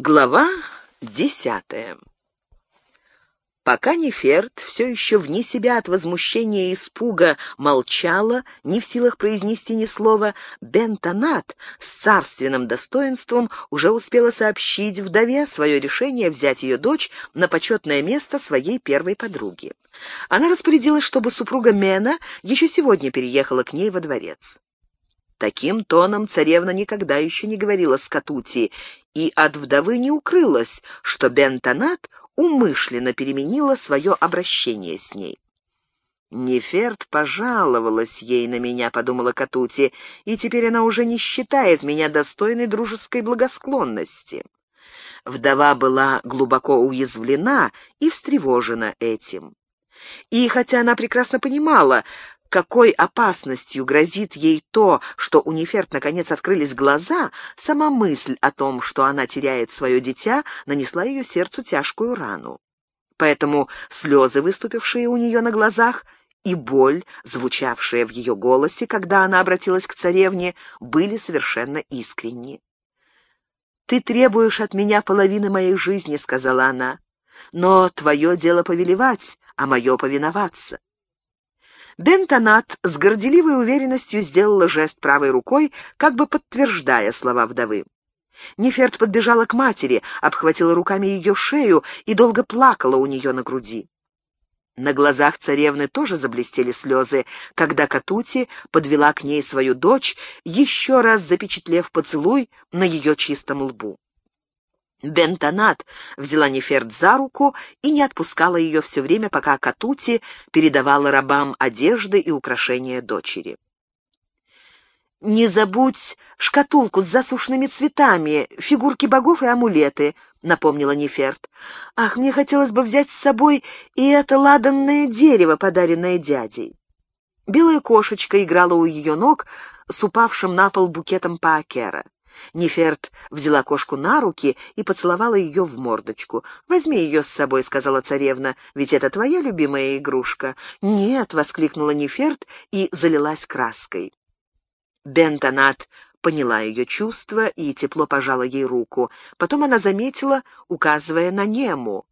Глава десятая Пока Неферт, все еще вне себя от возмущения и испуга, молчала, не в силах произнести ни слова, Бентонат с царственным достоинством уже успела сообщить вдове свое решение взять ее дочь на почетное место своей первой подруги. Она распорядилась, чтобы супруга Мена еще сегодня переехала к ней во дворец. Таким тоном царевна никогда еще не говорила с Катути, и от вдовы не укрылось, что Бентонат умышленно переменила свое обращение с ней. «Неферт пожаловалась ей на меня», — подумала Катути, «и теперь она уже не считает меня достойной дружеской благосклонности». Вдова была глубоко уязвлена и встревожена этим. И хотя она прекрасно понимала, какой опасностью грозит ей то, что у Неферт наконец открылись глаза, сама мысль о том, что она теряет свое дитя, нанесла ее сердцу тяжкую рану. Поэтому слезы, выступившие у нее на глазах, и боль, звучавшая в ее голосе, когда она обратилась к царевне, были совершенно искренни. «Ты требуешь от меня половины моей жизни», — сказала она, — «но твое дело повелевать, а мое повиноваться. Бентонат с горделивой уверенностью сделала жест правой рукой, как бы подтверждая слова вдовы. Неферт подбежала к матери, обхватила руками ее шею и долго плакала у нее на груди. На глазах царевны тоже заблестели слезы, когда Катути подвела к ней свою дочь, еще раз запечатлев поцелуй на ее чистом лбу. Бентонат взяла Неферт за руку и не отпускала ее все время, пока Катути передавала рабам одежды и украшения дочери. «Не забудь шкатулку с засушенными цветами, фигурки богов и амулеты», — напомнила Неферт. «Ах, мне хотелось бы взять с собой и это ладанное дерево, подаренное дядей». Белая кошечка играла у ее ног с упавшим на пол букетом паакера. Неферт взяла кошку на руки и поцеловала ее в мордочку. «Возьми ее с собой», — сказала царевна, — «ведь это твоя любимая игрушка». «Нет», — воскликнула Неферт и залилась краской. Бентонат поняла ее чувства и тепло пожала ей руку. Потом она заметила, указывая на Нему.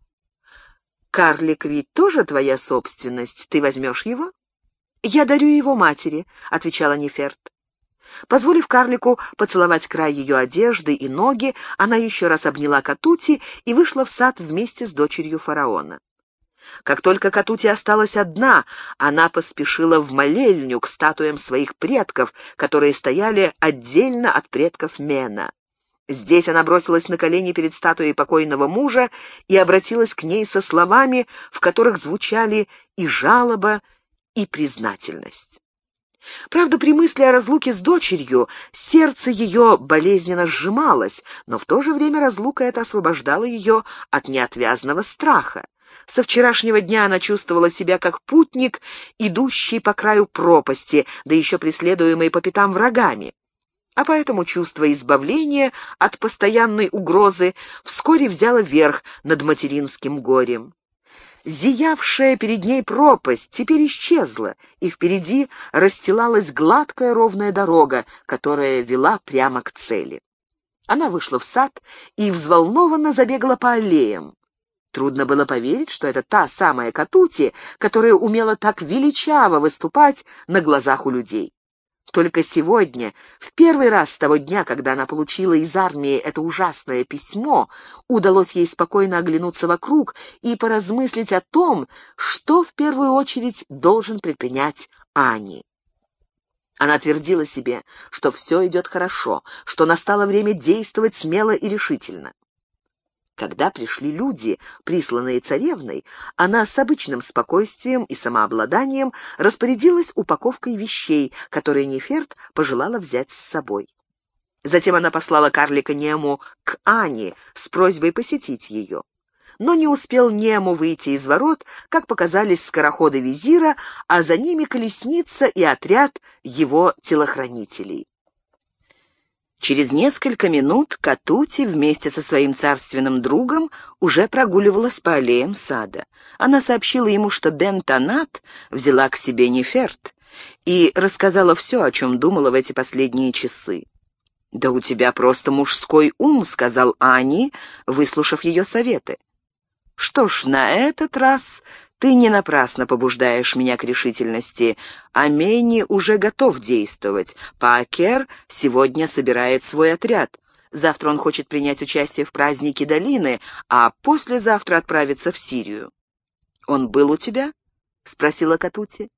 «Карлик ведь тоже твоя собственность. Ты возьмешь его?» «Я дарю его матери», — отвечала Неферт. Позволив карлику поцеловать край ее одежды и ноги, она еще раз обняла Катути и вышла в сад вместе с дочерью фараона. Как только Катути осталась одна, она поспешила в молельню к статуям своих предков, которые стояли отдельно от предков Мена. Здесь она бросилась на колени перед статуей покойного мужа и обратилась к ней со словами, в которых звучали и жалоба, и признательность. Правда, при мысли о разлуке с дочерью сердце ее болезненно сжималось, но в то же время разлука эта освобождала ее от неотвязного страха. Со вчерашнего дня она чувствовала себя как путник, идущий по краю пропасти, да еще преследуемый по пятам врагами. А поэтому чувство избавления от постоянной угрозы вскоре взяло верх над материнским горем. Зиявшая перед ней пропасть теперь исчезла, и впереди расстилалась гладкая ровная дорога, которая вела прямо к цели. Она вышла в сад и взволнованно забегала по аллеям. Трудно было поверить, что это та самая Катути, которая умела так величаво выступать на глазах у людей. Только сегодня, в первый раз с того дня, когда она получила из армии это ужасное письмо, удалось ей спокойно оглянуться вокруг и поразмыслить о том, что в первую очередь должен предпринять Ани. Она твердила себе, что все идет хорошо, что настало время действовать смело и решительно. Когда пришли люди, присланные царевной, она с обычным спокойствием и самообладанием распорядилась упаковкой вещей, которые Неферт пожелала взять с собой. Затем она послала карлика Нему к Ане с просьбой посетить ее. Но не успел Нему выйти из ворот, как показались скороходы визира, а за ними колесница и отряд его телохранителей. Через несколько минут Катути вместе со своим царственным другом уже прогуливалась по аллеям сада. Она сообщила ему, что Бен Танат взяла к себе Неферт и рассказала все, о чем думала в эти последние часы. «Да у тебя просто мужской ум», — сказал Ани, выслушав ее советы. «Что ж, на этот раз ты не напрасно побуждаешь меня к решительности. Амени уже готов действовать. Пакер сегодня собирает свой отряд. Завтра он хочет принять участие в празднике долины, а послезавтра отправиться в Сирию. «Он был у тебя?» — спросила Катути.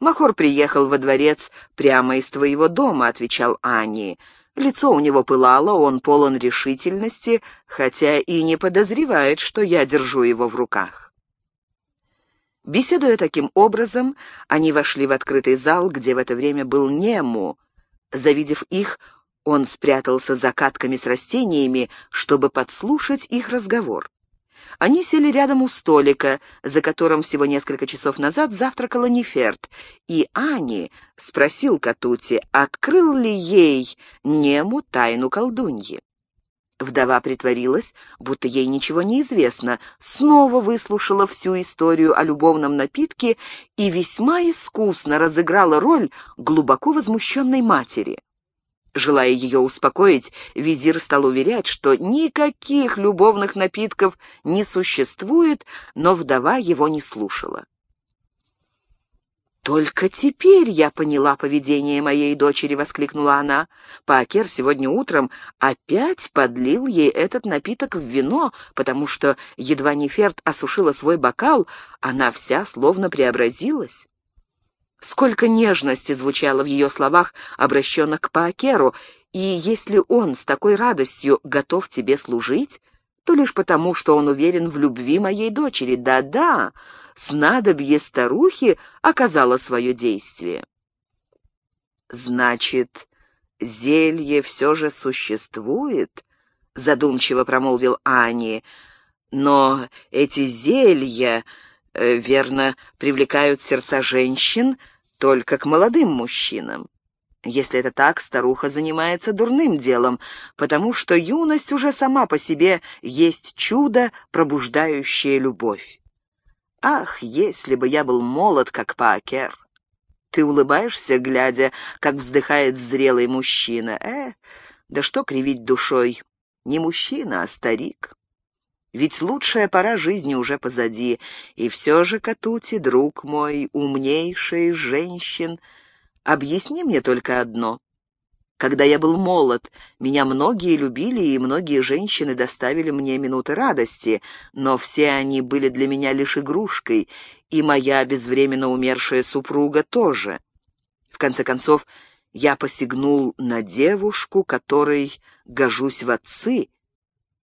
«Махор приехал во дворец прямо из твоего дома», — отвечал Ани. Лицо у него пылало, он полон решительности, хотя и не подозревает, что я держу его в руках. Беседуя таким образом, они вошли в открытый зал, где в это время был Нему. Завидев их, он спрятался за катками с растениями, чтобы подслушать их разговор. Они сели рядом у столика, за которым всего несколько часов назад завтракала Неферт, и Ани спросил Катути, открыл ли ей Нему тайну колдуньи. Вдова притворилась, будто ей ничего не известно, снова выслушала всю историю о любовном напитке и весьма искусно разыграла роль глубоко возмущенной матери. Желая ее успокоить, визир стал уверять, что никаких любовных напитков не существует, но вдова его не слушала. «Только теперь я поняла поведение моей дочери», — воскликнула она. Пакер сегодня утром опять подлил ей этот напиток в вино, потому что, едва Неферт осушила свой бокал, она вся словно преобразилась. Сколько нежности звучало в ее словах, обращенных к Паакеру, и если он с такой радостью готов тебе служить, то лишь потому, что он уверен в любви моей дочери. Да-да, снадобье старухи оказало свое действие. «Значит, зелье все же существует?» — задумчиво промолвил Ани. «Но эти зелья, э, верно, привлекают сердца женщин, — только к молодым мужчинам. Если это так, старуха занимается дурным делом, потому что юность уже сама по себе есть чудо, пробуждающее любовь. Ах, если бы я был молод, как Пакер! Ты улыбаешься, глядя, как вздыхает зрелый мужчина. Э, да что кривить душой? Не мужчина, а старик. Ведь лучшая пора жизни уже позади. И все же, Катути, друг мой, умнейший женщин, объясни мне только одно. Когда я был молод, меня многие любили, и многие женщины доставили мне минуты радости, но все они были для меня лишь игрушкой, и моя безвременно умершая супруга тоже. В конце концов, я посягнул на девушку, которой гожусь в отцы,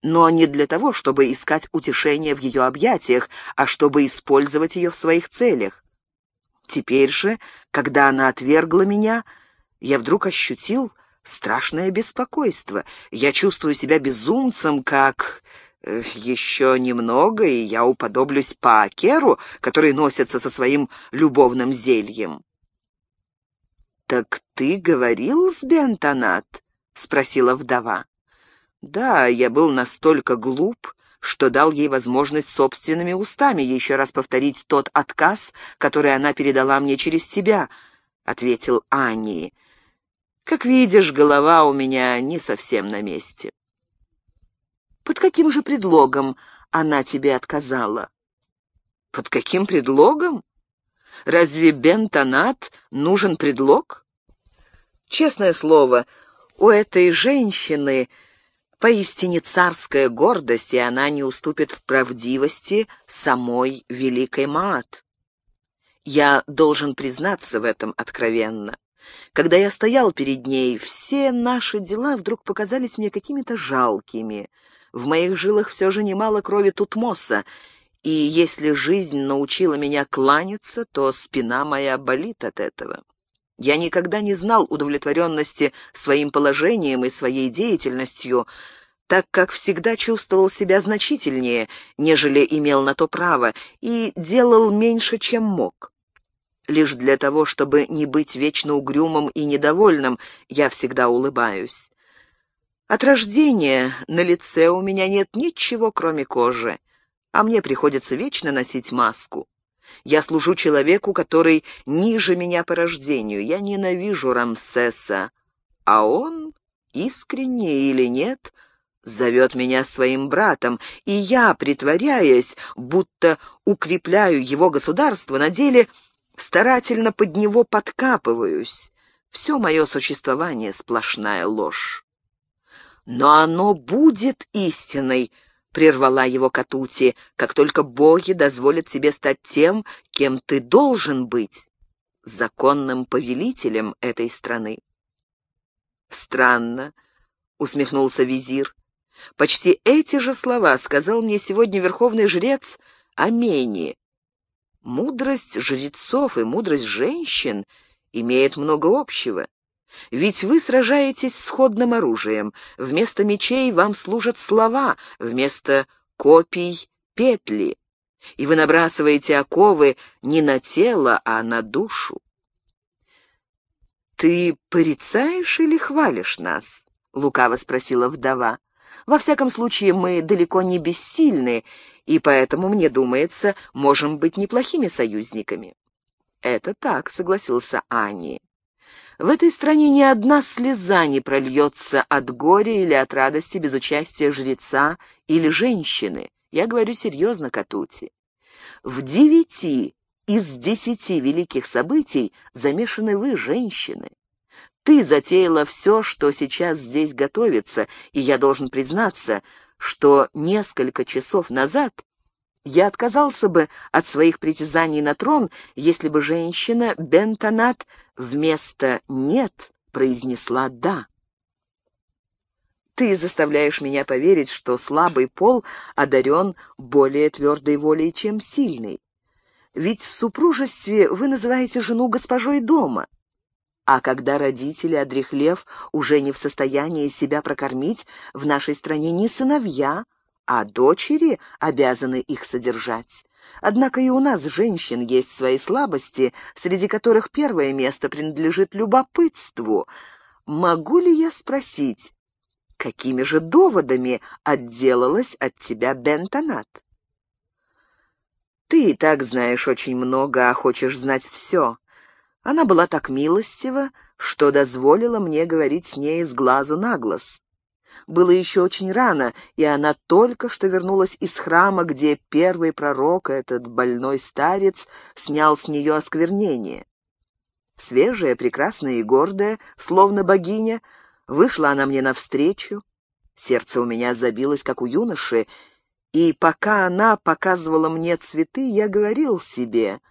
но не для того, чтобы искать утешение в ее объятиях, а чтобы использовать ее в своих целях. Теперь же, когда она отвергла меня, я вдруг ощутил страшное беспокойство. Я чувствую себя безумцем, как... Э, еще немного, и я уподоблюсь Паакеру, который носится со своим любовным зельем. «Так ты говорил с Бентонат?» — спросила вдова. Да, я был настолько глуп, что дал ей возможность собственными устами еще раз повторить тот отказ, который она передала мне через тебя, — ответил Анни. Как видишь, голова у меня не совсем на месте. Под каким же предлогом она тебе отказала? Под каким предлогом? Разве Бентонат нужен предлог? Честное слово, у этой женщины Поистине царская гордость, и она не уступит в правдивости самой великой Маат. Я должен признаться в этом откровенно. Когда я стоял перед ней, все наши дела вдруг показались мне какими-то жалкими. В моих жилах все же немало крови Тутмоса, и если жизнь научила меня кланяться, то спина моя болит от этого. Я никогда не знал удовлетворенности своим положением и своей деятельностью, так как всегда чувствовал себя значительнее, нежели имел на то право, и делал меньше, чем мог. Лишь для того, чтобы не быть вечно угрюмым и недовольным, я всегда улыбаюсь. От рождения на лице у меня нет ничего, кроме кожи, а мне приходится вечно носить маску. Я служу человеку, который ниже меня по рождению. Я ненавижу Рамсеса, а он искренне или нет, зовет меня своим братом, и я, притворяясь, будто укрепляю его государство, на деле старательно под него подкапываюсь. Все мое существование — сплошная ложь. «Но оно будет истиной», — прервала его Катути, «как только боги дозволят тебе стать тем, кем ты должен быть, законным повелителем этой страны». «Странно», — усмехнулся визир. «Почти эти же слова сказал мне сегодня верховный жрец Амени. Мудрость жрецов и мудрость женщин имеет много общего. Ведь вы сражаетесь сходным оружием. Вместо мечей вам служат слова, вместо копий — петли. И вы набрасываете оковы не на тело, а на душу. «Ты порицаешь или хвалишь нас?» — лукаво спросила вдова. «Во всяком случае, мы далеко не бессильны, и поэтому, мне думается, можем быть неплохими союзниками». «Это так», — согласился Ани. В этой стране ни одна слеза не прольется от горя или от радости без участия жреца или женщины. Я говорю серьезно, Катути. В девяти из десяти великих событий замешаны вы, женщины. Ты затеяла все, что сейчас здесь готовится, и я должен признаться, что несколько часов назад я отказался бы от своих притязаний на трон, если бы женщина Бентонат вместо «нет» произнесла «да». Ты заставляешь меня поверить, что слабый пол одарен более твердой волей, чем сильный. Ведь в супружестве вы называете жену госпожой дома. А когда родители, одрехлев, уже не в состоянии себя прокормить, в нашей стране не сыновья, а дочери обязаны их содержать. Однако и у нас, женщин, есть свои слабости, среди которых первое место принадлежит любопытству. Могу ли я спросить, какими же доводами отделалась от тебя Бентонат? Ты и так знаешь очень много, а хочешь знать все. Она была так милостива, что дозволила мне говорить с ней с глазу на глаз. Было еще очень рано, и она только что вернулась из храма, где первый пророк, этот больной старец, снял с нее осквернение. Свежая, прекрасная и гордая, словно богиня, вышла она мне навстречу. Сердце у меня забилось, как у юноши, и пока она показывала мне цветы, я говорил себе —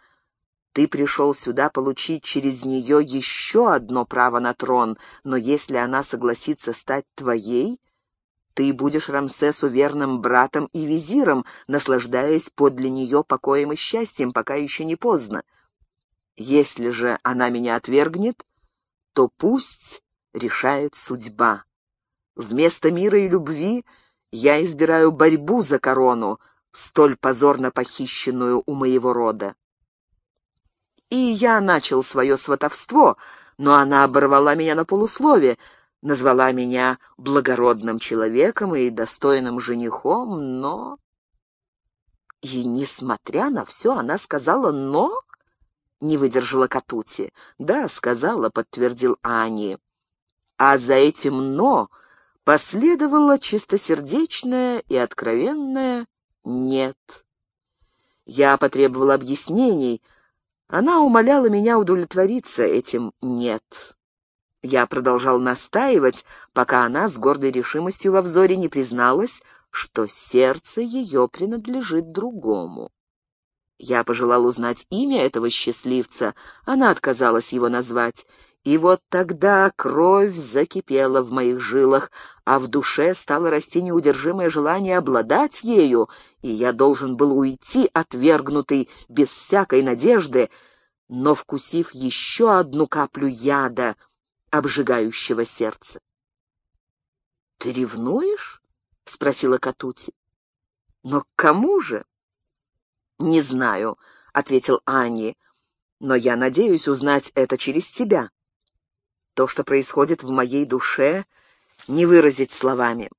ты пришел сюда получить через нее еще одно право на трон, но если она согласится стать твоей, ты будешь Рамсесу верным братом и визиром, наслаждаясь подле нее покоем и счастьем, пока еще не поздно. Если же она меня отвергнет, то пусть решает судьба. Вместо мира и любви я избираю борьбу за корону, столь позорно похищенную у моего рода и я начал свое сватовство, но она оборвала меня на полуслове, назвала меня благородным человеком и достойным женихом, но... И, несмотря на все, она сказала «но»? Не выдержала Катути. «Да, сказала», — подтвердил Ани. А за этим «но» последовало чистосердечное и откровенное «нет». Я потребовал объяснений, — она умоляла меня удовлетвориться этим «нет». Я продолжал настаивать, пока она с гордой решимостью во взоре не призналась, что сердце ее принадлежит другому. Я пожелал узнать имя этого счастливца, она отказалась его назвать, и вот тогда кровь закипела в моих жилах, а в душе стало расти неудержимое желание обладать ею, и я должен был уйти, отвергнутый, без всякой надежды, но вкусив еще одну каплю яда, обжигающего сердце. — Ты ревнуешь? — спросила Катути. — Но к кому же? — Не знаю, — ответил Ани, — но я надеюсь узнать это через тебя. То, что происходит в моей душе, не выразить словами.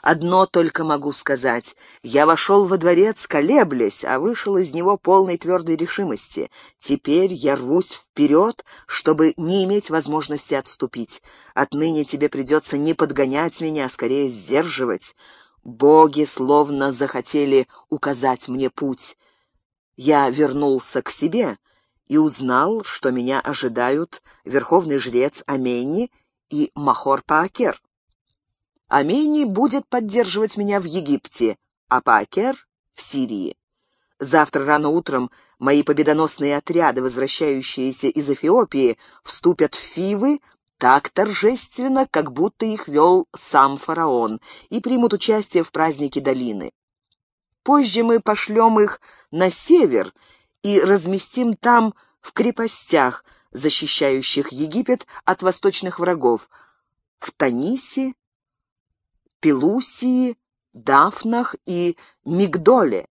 Одно только могу сказать. Я вошел во дворец, колеблясь, а вышел из него полной твердой решимости. Теперь я рвусь вперед, чтобы не иметь возможности отступить. Отныне тебе придется не подгонять меня, а скорее сдерживать. Боги словно захотели указать мне путь. Я вернулся к себе и узнал, что меня ожидают верховный жрец Амени и Махор Паакер. Амени будет поддерживать меня в Египте, а Паакер — в Сирии. Завтра рано утром мои победоносные отряды, возвращающиеся из Эфиопии, вступят в Фивы так торжественно, как будто их вел сам фараон, и примут участие в празднике долины. Позже мы пошлем их на север и разместим там в крепостях, защищающих Египет от восточных врагов, в Танисе, Пелусии, Дафнах и Мигдоле.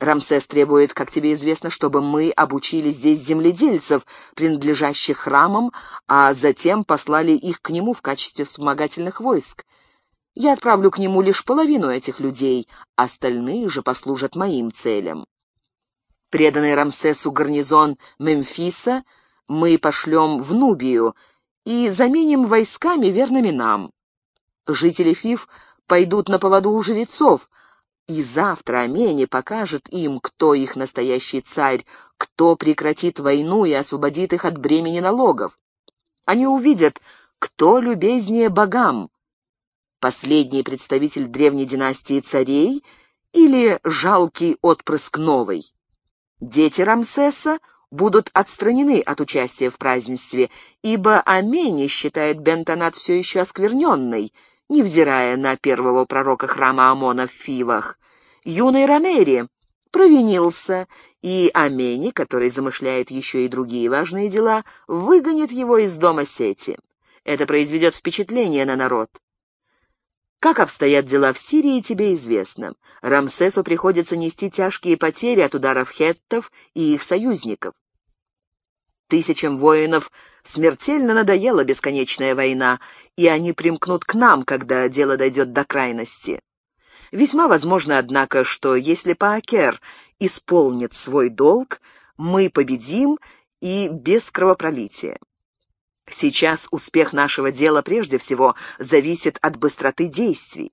Рамсес требует, как тебе известно, чтобы мы обучили здесь земледельцев, принадлежащих храмам, а затем послали их к нему в качестве вспомогательных войск. Я отправлю к нему лишь половину этих людей, остальные же послужат моим целям. Преданный Рамсесу гарнизон Мемфиса мы пошлем в Нубию и заменим войсками верными нам. Жители Фиф пойдут на поводу у жрецов, и завтра Амени покажет им, кто их настоящий царь, кто прекратит войну и освободит их от бремени налогов. Они увидят, кто любезнее богам, последний представитель древней династии царей или жалкий отпрыск новой. Дети Рамсеса будут отстранены от участия в празднестве, ибо Амени считает Бентонат все еще оскверненной — невзирая на первого пророка храма Амона в Фивах. Юный Ромери провинился, и Амени, который замышляет еще и другие важные дела, выгонит его из дома сети. Это произведет впечатление на народ. Как обстоят дела в Сирии, тебе известно. Рамсесу приходится нести тяжкие потери от ударов хеттов и их союзников. Тысячам воинов смертельно надоела бесконечная война, и они примкнут к нам, когда дело дойдет до крайности. Весьма возможно, однако, что если Паакер исполнит свой долг, мы победим и без кровопролития. Сейчас успех нашего дела прежде всего зависит от быстроты действий.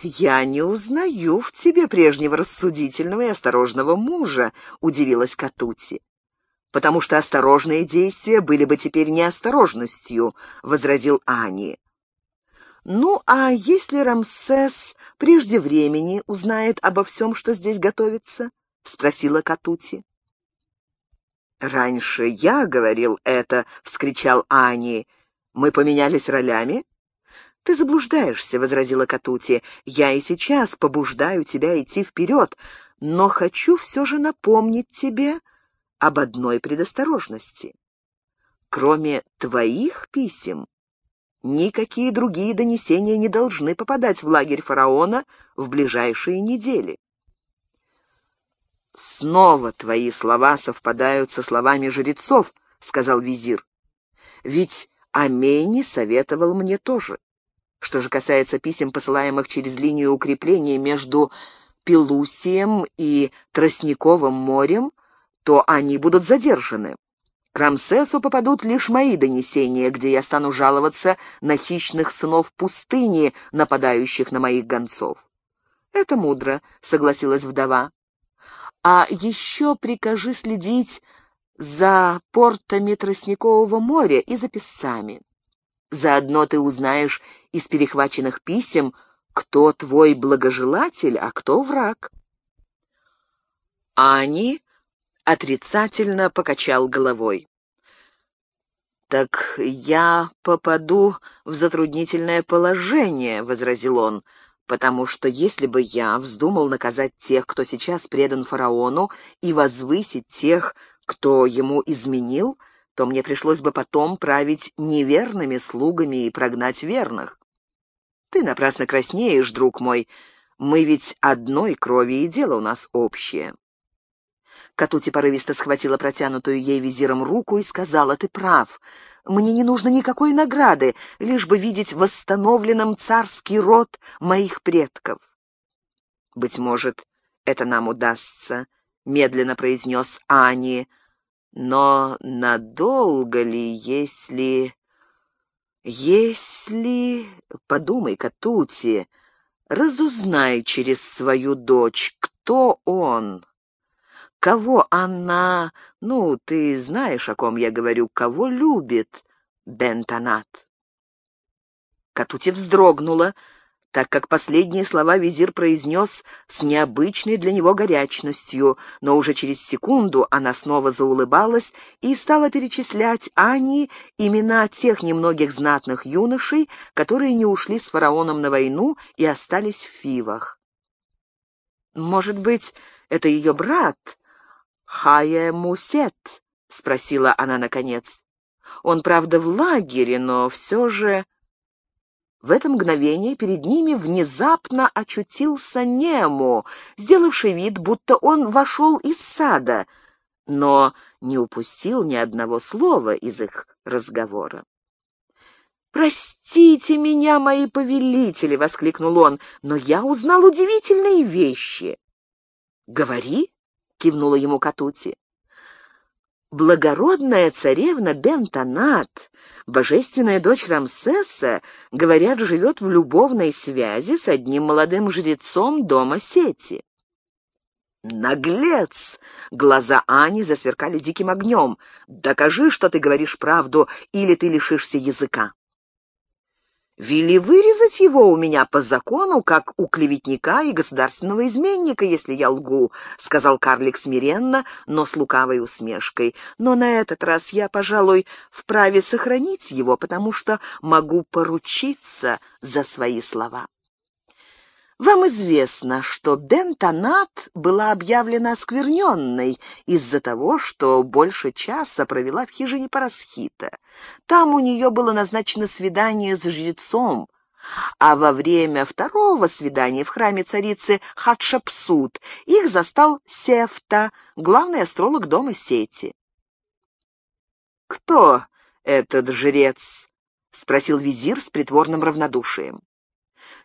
«Я не узнаю в тебе прежнего рассудительного и осторожного мужа», — удивилась Катути потому что осторожные действия были бы теперь неосторожностью», — возразил Ани. «Ну, а если Рамсес прежде времени узнает обо всем, что здесь готовится?» — спросила Катути. «Раньше я говорил это», — вскричал Ани. «Мы поменялись ролями?» «Ты заблуждаешься», — возразила Катути. «Я и сейчас побуждаю тебя идти вперед, но хочу все же напомнить тебе, об одной предосторожности. Кроме твоих писем, никакие другие донесения не должны попадать в лагерь фараона в ближайшие недели. «Снова твои слова совпадают со словами жрецов», — сказал визир. «Ведь Амени советовал мне тоже. Что же касается писем, посылаемых через линию укрепления между Пелусием и Тростниковым морем, то они будут задержаны. К Рамсесу попадут лишь мои донесения, где я стану жаловаться на хищных сынов пустыни, нападающих на моих гонцов. Это мудро, согласилась вдова. А еще прикажи следить за портами Тростникового моря и за песцами. Заодно ты узнаешь из перехваченных писем, кто твой благожелатель, а кто враг. Ани отрицательно покачал головой. «Так я попаду в затруднительное положение», — возразил он, «потому что если бы я вздумал наказать тех, кто сейчас предан фараону, и возвысить тех, кто ему изменил, то мне пришлось бы потом править неверными слугами и прогнать верных. Ты напрасно краснеешь, друг мой, мы ведь одной крови и дело у нас общее». Катути порывисто схватила протянутую ей визиром руку и сказала, «Ты прав. Мне не нужно никакой награды, лишь бы видеть восстановленным царский род моих предков. Быть может, это нам удастся, — медленно произнес Ани. Но надолго ли, если... Если... Подумай-ка, Тути, разузнай через свою дочь, кто он. Кого она... Ну, ты знаешь, о ком я говорю, кого любит Бентонат. Катути вздрогнула, так как последние слова визир произнес с необычной для него горячностью, но уже через секунду она снова заулыбалась и стала перечислять Ани имена тех немногих знатных юношей, которые не ушли с фараоном на войну и остались в Фивах. «Может быть, это ее брат, Хая Мусет?» — спросила она наконец. «Он, правда, в лагере, но все же...» В это мгновение перед ними внезапно очутился Нему, сделавший вид, будто он вошел из сада, но не упустил ни одного слова из их разговора. «Простите меня, мои повелители!» — воскликнул он, — «но я узнал удивительные вещи». «Говори!» — кивнула ему Катути благородная царевна Бентонат, божественная дочь Рамсеса, говорят, живет в любовной связи с одним молодым жрецом дома Сети. «Наглец!» — глаза Ани засверкали диким огнем. «Докажи, что ты говоришь правду, или ты лишишься языка». Вели вырезать его у меня по закону, как у клеветника и государственного изменника, если я лгу», — сказал карлик смиренно, но с лукавой усмешкой. «Но на этот раз я, пожалуй, вправе сохранить его, потому что могу поручиться за свои слова». Вам известно, что Бентонат была объявлена оскверненной из-за того, что больше часа провела в хижине Парасхита. Там у нее было назначено свидание с жрецом, а во время второго свидания в храме царицы Хатшепсут их застал Сефта, главный астролог дома Сети. «Кто этот жрец?» — спросил визир с притворным равнодушием.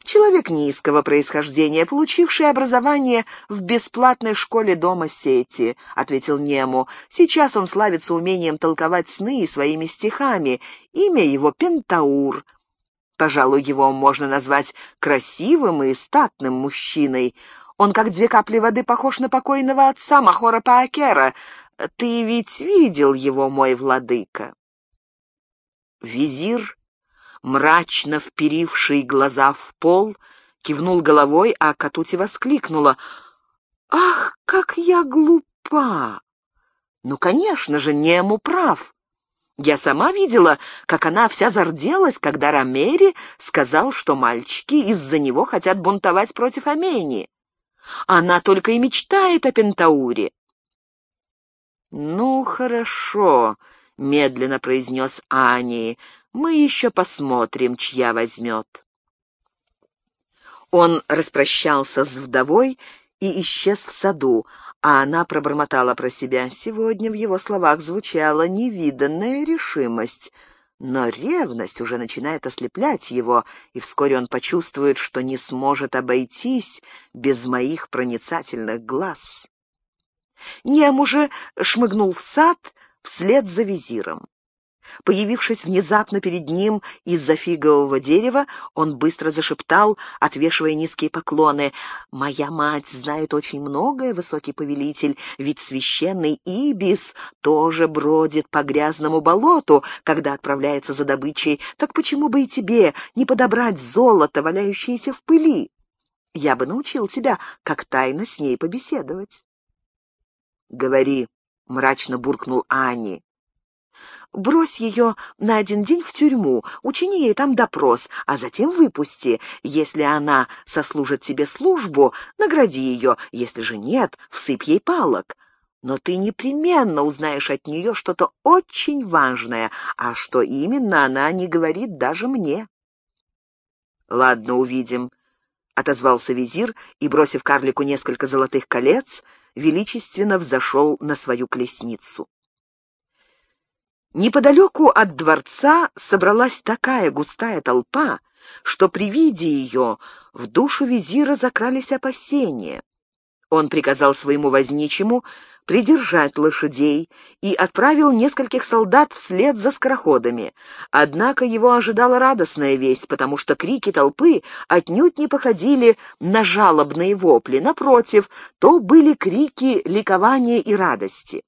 Человек низкого происхождения, получивший образование в бесплатной школе дома Сети, ответил Нему. Сейчас он славится умением толковать сны и своими стихами. Имя его Пентаур. Пожалуй, его можно назвать красивым и статным мужчиной. Он, как две капли воды, похож на покойного отца Махора Паакера. Ты ведь видел его, мой владыка? Визир мрачно вперивший глаза в пол, кивнул головой, а Катути воскликнула. «Ах, как я глупа!» «Ну, конечно же, Нему прав. Я сама видела, как она вся зарделась, когда Рамери сказал, что мальчики из-за него хотят бунтовать против Амении. Она только и мечтает о Пентауре». «Ну, хорошо», — медленно произнес Ани, мы еще посмотрим, чья возьмет. Он распрощался с вдовой и исчез в саду, а она пробормотала про себя. Сегодня в его словах звучала невиданная решимость, но ревность уже начинает ослеплять его, и вскоре он почувствует, что не сможет обойтись без моих проницательных глаз. Нем уже шмыгнул в сад вслед за визиром. Появившись внезапно перед ним из-за фигового дерева, он быстро зашептал, отвешивая низкие поклоны. «Моя мать знает очень многое, высокий повелитель, ведь священный Ибис тоже бродит по грязному болоту, когда отправляется за добычей. Так почему бы и тебе не подобрать золото, валяющееся в пыли? Я бы научил тебя, как тайно с ней побеседовать». «Говори», — мрачно буркнул Ани. Брось ее на один день в тюрьму, учини ей там допрос, а затем выпусти. Если она сослужит тебе службу, награди ее, если же нет, всыпь ей палок. Но ты непременно узнаешь от нее что-то очень важное, а что именно она не говорит даже мне. «Ладно, увидим», — отозвался визир и, бросив карлику несколько золотых колец, величественно взошел на свою колесницу. Неподалеку от дворца собралась такая густая толпа, что при виде ее в душу визира закрались опасения. Он приказал своему возничему придержать лошадей и отправил нескольких солдат вслед за скороходами. Однако его ожидала радостная весть, потому что крики толпы отнюдь не походили на жалобные вопли. Напротив, то были крики ликования и радости.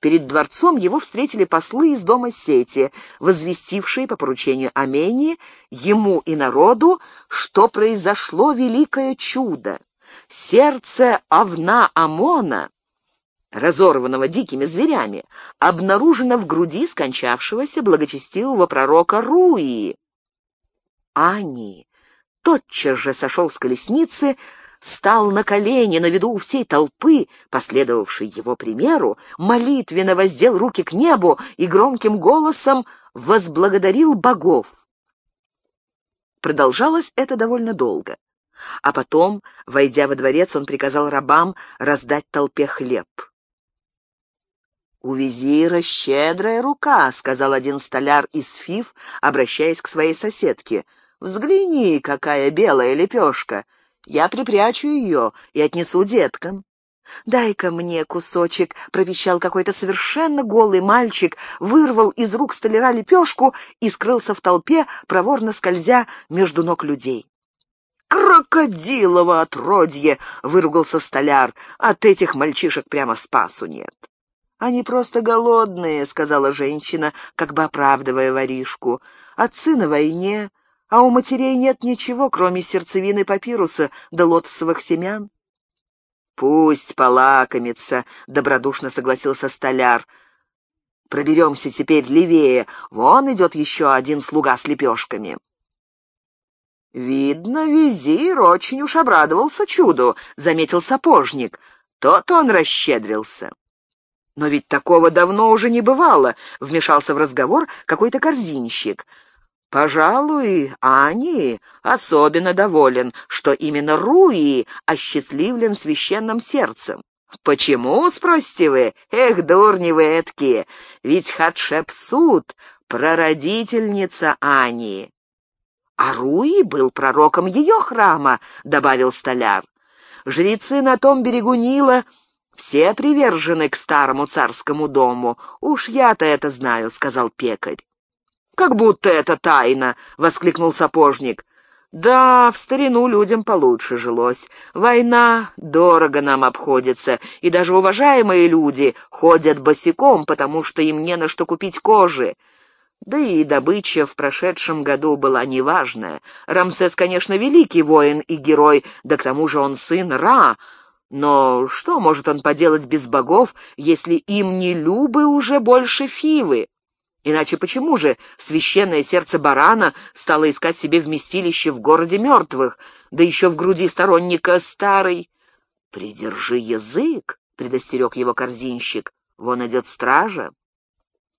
Перед дворцом его встретили послы из дома Сети, возвестившие по поручению Амении ему и народу, что произошло великое чудо. Сердце овна Амона разорванного дикими зверями, обнаружено в груди скончавшегося благочестивого пророка Руи. Ани тотчас же сошел с колесницы, стал на колени на виду у всей толпы, последовавшей его примеру, молитвенно воздел руки к небу и громким голосом возблагодарил богов. Продолжалось это довольно долго. А потом, войдя во дворец, он приказал рабам раздать толпе хлеб. «У визира щедрая рука», — сказал один столяр из Фиф, обращаясь к своей соседке. «Взгляни, какая белая лепешка! Я припрячу ее и отнесу деткам». «Дай-ка мне кусочек», — пропищал какой-то совершенно голый мальчик, вырвал из рук столяра лепешку и скрылся в толпе, проворно скользя между ног людей. «Крокодилово отродье!» — выругался столяр. «От этих мальчишек прямо спасу нет». «Они просто голодные», — сказала женщина, как бы оправдывая воришку. «Отцы на войне, а у матерей нет ничего, кроме сердцевины папируса да лотосовых семян». «Пусть полакомится», — добродушно согласился столяр. «Проберемся теперь левее. Вон идет еще один слуга с лепешками». «Видно, визир очень уж обрадовался чуду», — заметил сапожник. «Тот он расщедрился». «Но ведь такого давно уже не бывало», — вмешался в разговор какой-то корзинщик. «Пожалуй, Ани особенно доволен, что именно Руи осчастливлен священным сердцем. «Почему?» — спросите вы. «Эх, дурни вы эткие! Ведь Хатшепсут — прародительница Ани». «А Руи был пророком ее храма», — добавил столяр. «Жрецы на том берегу Нила все привержены к старому царскому дому. Уж я-то это знаю», — сказал пекарь. «Как будто это тайна!» — воскликнул сапожник. «Да, в старину людям получше жилось. Война дорого нам обходится, и даже уважаемые люди ходят босиком, потому что им не на что купить кожи. Да и добыча в прошедшем году была неважная. Рамсес, конечно, великий воин и герой, да к тому же он сын Ра, но что может он поделать без богов, если им не любы уже больше Фивы? Иначе почему же священное сердце барана стало искать себе вместилище в городе мертвых, да еще в груди сторонника старой? «Придержи язык», — предостерег его корзинщик, — «вон идет стража».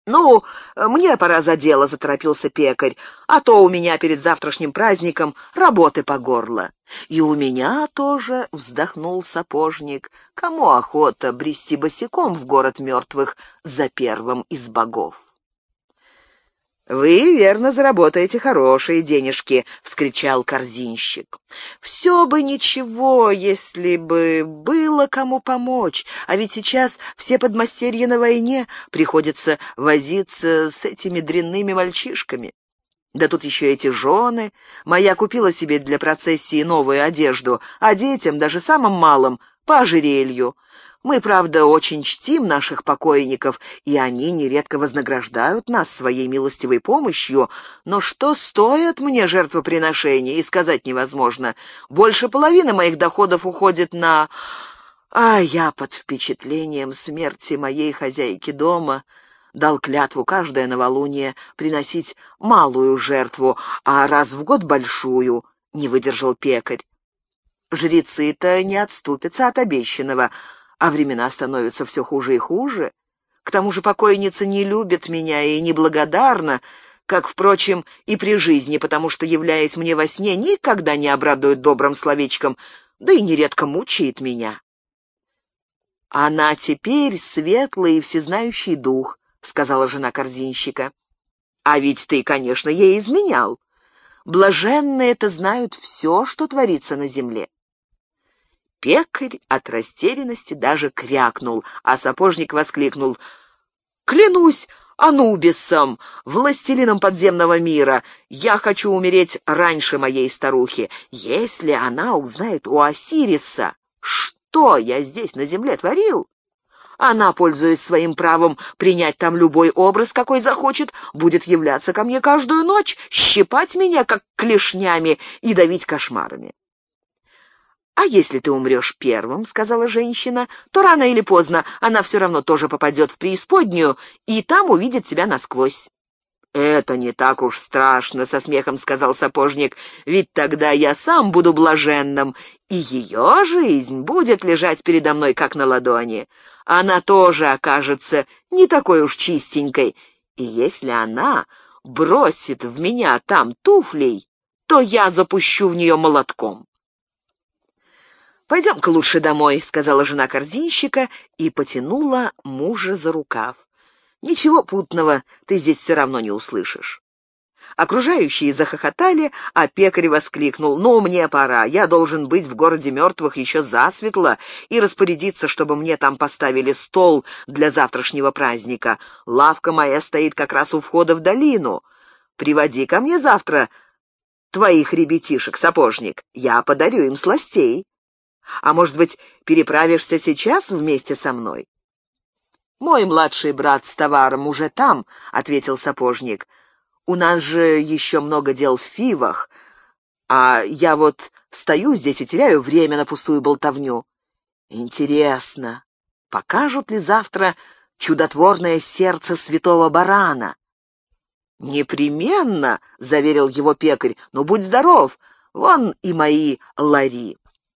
«Ну, мне пора за дело», — заторопился пекарь, «а то у меня перед завтрашним праздником работы по горло». «И у меня тоже», — вздохнул сапожник, «кому охота брести босиком в город мертвых за первым из богов?» «Вы, верно, заработаете хорошие денежки», — вскричал корзинщик. «Все бы ничего, если бы было кому помочь, а ведь сейчас все подмастерья на войне приходится возиться с этими дрянными мальчишками. Да тут еще эти жены. Моя купила себе для процессии новую одежду, а детям, даже самым малым, по ожерелью. Мы, правда, очень чтим наших покойников, и они нередко вознаграждают нас своей милостивой помощью, но что стоят мне жертвоприношения, и сказать невозможно. Больше половины моих доходов уходит на... А я под впечатлением смерти моей хозяйки дома дал клятву каждое новолуние приносить малую жертву, а раз в год большую, — не выдержал пекарь. Жрецы-то не отступятся от обещанного, — а времена становятся все хуже и хуже. К тому же покойница не любит меня и неблагодарна, как, впрочем, и при жизни, потому что, являясь мне во сне, никогда не обрадует добрым словечком, да и нередко мучает меня. Она теперь светлый и всезнающий дух, сказала жена корзинщика. «А ведь ты, конечно, ей изменял. Блаженные-то знают все, что творится на земле». Пекарь от растерянности даже крякнул, а сапожник воскликнул. «Клянусь Анубисом, властелином подземного мира, я хочу умереть раньше моей старухи. Если она узнает у Осириса, что я здесь на земле творил, она, пользуясь своим правом принять там любой образ, какой захочет, будет являться ко мне каждую ночь, щипать меня, как клешнями, и давить кошмарами. «А если ты умрешь первым, — сказала женщина, — то рано или поздно она все равно тоже попадет в преисподнюю и там увидит тебя насквозь». «Это не так уж страшно», — со смехом сказал сапожник, «ведь тогда я сам буду блаженным, и ее жизнь будет лежать передо мной как на ладони она тоже окажется не такой уж чистенькой, и если она бросит в меня там туфлей, то я запущу в нее молотком. «Пойдем-ка лучше домой», — сказала жена корзинщика и потянула мужа за рукав. «Ничего путного ты здесь все равно не услышишь». Окружающие захохотали, а пекарь воскликнул. «Ну, мне пора. Я должен быть в городе мертвых еще засветло и распорядиться, чтобы мне там поставили стол для завтрашнего праздника. Лавка моя стоит как раз у входа в долину. Приводи ко мне завтра твоих ребятишек, сапожник. Я подарю им сластей. А может быть, переправишься сейчас вместе со мной?» «Мой младший брат с товаром уже там», — ответил сапожник. У нас же еще много дел в Фивах, а я вот стою здесь и теряю время на пустую болтовню. Интересно, покажут ли завтра чудотворное сердце святого барана? «Непременно», — заверил его пекарь, — «ну будь здоров, вон и мои лари».